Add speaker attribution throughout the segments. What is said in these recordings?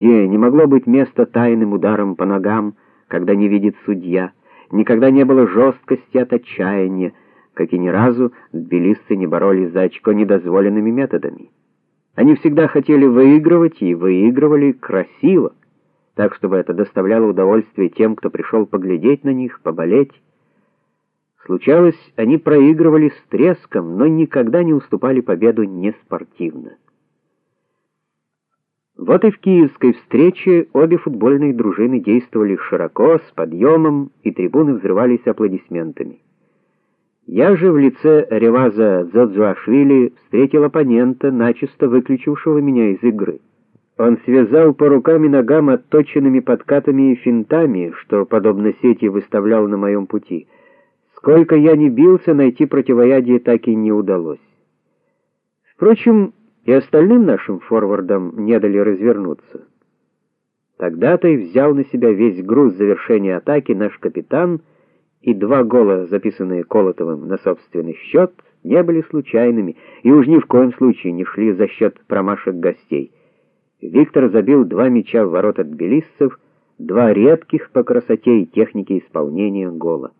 Speaker 1: где не могло быть места тайным ударом по ногам, когда не видит судья, никогда не было жесткости от отчаяния, как и ни разу тбилисцы не боролись за очко недозволенными методами. Они всегда хотели выигрывать и выигрывали красиво, так чтобы это доставляло удовольствие тем, кто пришел поглядеть на них, поболеть. Случалось, они проигрывали с треском, но никогда не уступали победу неспортивно. Вот и в киевской встрече обе футбольные дружины действовали широко, с подъемом, и трибуны взрывались аплодисментами. Я же в лице Реваза Дзодзуашвили встретил оппонента, начисто выключившего меня из игры. Он связал по рукам и ногам отточенными подкатами и финтами, что подобно сети выставлял на моем пути. Сколько я ни бился, найти противоядие так и не удалось. Впрочем, и остальным нашим форвардам не дали развернуться. Тогда-то и взял на себя весь груз завершения атаки наш капитан, и два гола, записанные Колотовым на собственный счет, не были случайными и уж ни в коем случае не шли за счет промашек гостей. Виктор забил два мяча в ворота тбилиссцев, два редких по красоте и технике исполнения гола.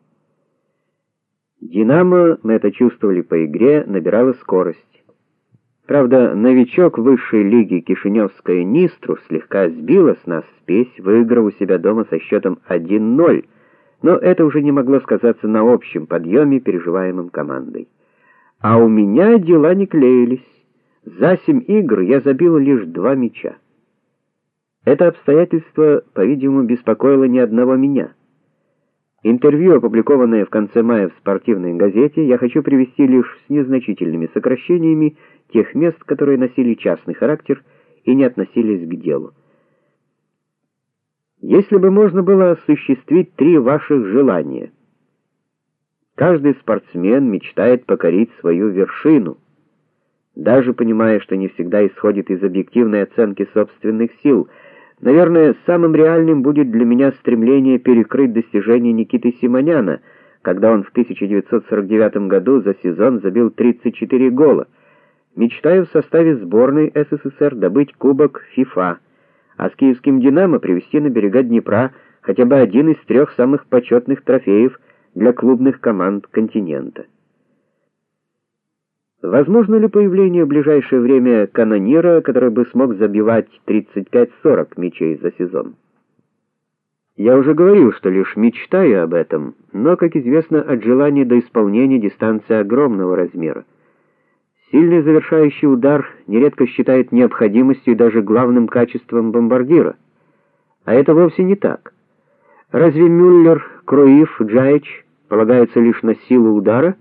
Speaker 1: Динамо, мы это чувствовали по игре, набирало скорость. Правда, новичок высшей лиги Кишиневская Нистру слегка сбила с нас спесь, выиграв у себя дома со счетом 1:0. Но это уже не могло сказаться на общем подъеме, переживаемом командой. А у меня дела не клеились. За семь игр я забил лишь два мяча. Это обстоятельство, по-видимому, беспокоило не одного меня. Интервью, опубликованное в конце мая в спортивной газете, я хочу привести лишь с незначительными сокращениями тех мест, которые носили частный характер и не относились к делу. Если бы можно было осуществить три ваших желания. Каждый спортсмен мечтает покорить свою вершину, даже понимая, что не всегда исходит из объективной оценки собственных сил. Наверное, самым реальным будет для меня стремление перекрыть достижения Никиты Симоняна, когда он в 1949 году за сезон забил 34 гола. Мечтаю в составе сборной СССР добыть кубок ФИФА, а с киевским Динамо привести на берега Днепра хотя бы один из трех самых почетных трофеев для клубных команд континента. Возможно ли появление в ближайшее время канонира, который бы смог забивать 35-40 мячей за сезон? Я уже говорил, что лишь мечтаю об этом, но, как известно, от желания до исполнения дистанция огромного размера. Сильный завершающий удар нередко считают необходимостью и даже главным качеством бомбардира. А это вовсе не так. Разве Мюллер, Круив, Джайч полагаются лишь на силу удара?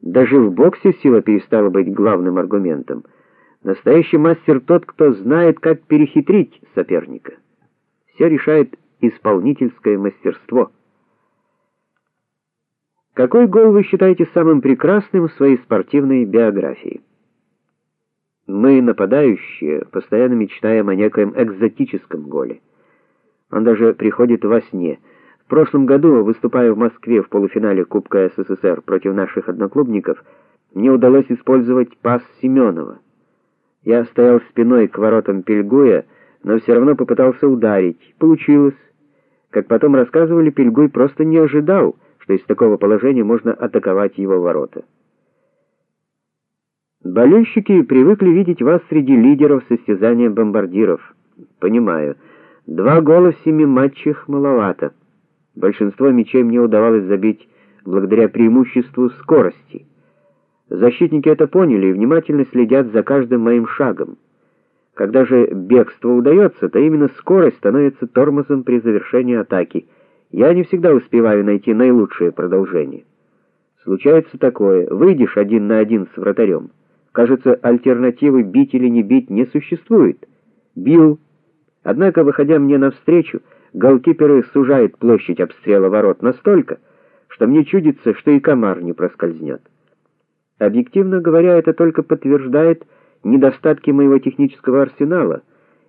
Speaker 1: Даже в боксе сила перестала быть главным аргументом. Настоящий мастер тот, кто знает, как перехитрить соперника. Все решает исполнительское мастерство. Какой гол вы считаете самым прекрасным в своей спортивной биографии? Мы, нападающие, постоянно мечтаем о некоем экзотическом голе. Он даже приходит во сне. В прошлом году, выступая в Москве в полуфинале Кубка СССР против наших одноклубников, мне удалось использовать пас Семенова. Я стоял спиной к воротам Пельгуя, но все равно попытался ударить. Получилось. Как потом рассказывали, Пельгуй просто не ожидал, что из такого положения можно атаковать его ворота. Болельщики привыкли видеть вас среди лидеров состязания бомбардиров. Понимаю. Два гола в семи матчах маловато. Большинство мячей мне удавалось забить благодаря преимуществу скорости. Защитники это поняли и внимательно следят за каждым моим шагом. Когда же бегство удается, то именно скорость становится тормозом при завершении атаки. Я не всегда успеваю найти наилучшее продолжение. Случается такое: выйдешь один на один с вратарем. Кажется, альтернативы бить или не бить не существует. Бил. Однако, выходя мне навстречу, голкиперы сужают площадь обстрела ворот настолько, что мне чудится, что и комар не проскользнет. Объективно говоря, это только подтверждает недостатки моего технического арсенала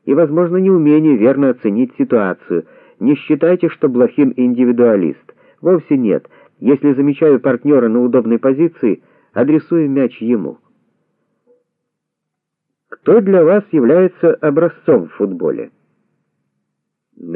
Speaker 1: и, возможно, неумение верно оценить ситуацию. Не считайте, что Блохин индивидуалист. Вовсе нет. Если замечаю партнера на удобной позиции, адресую мяч ему. Кто для вас является образцом в футболе?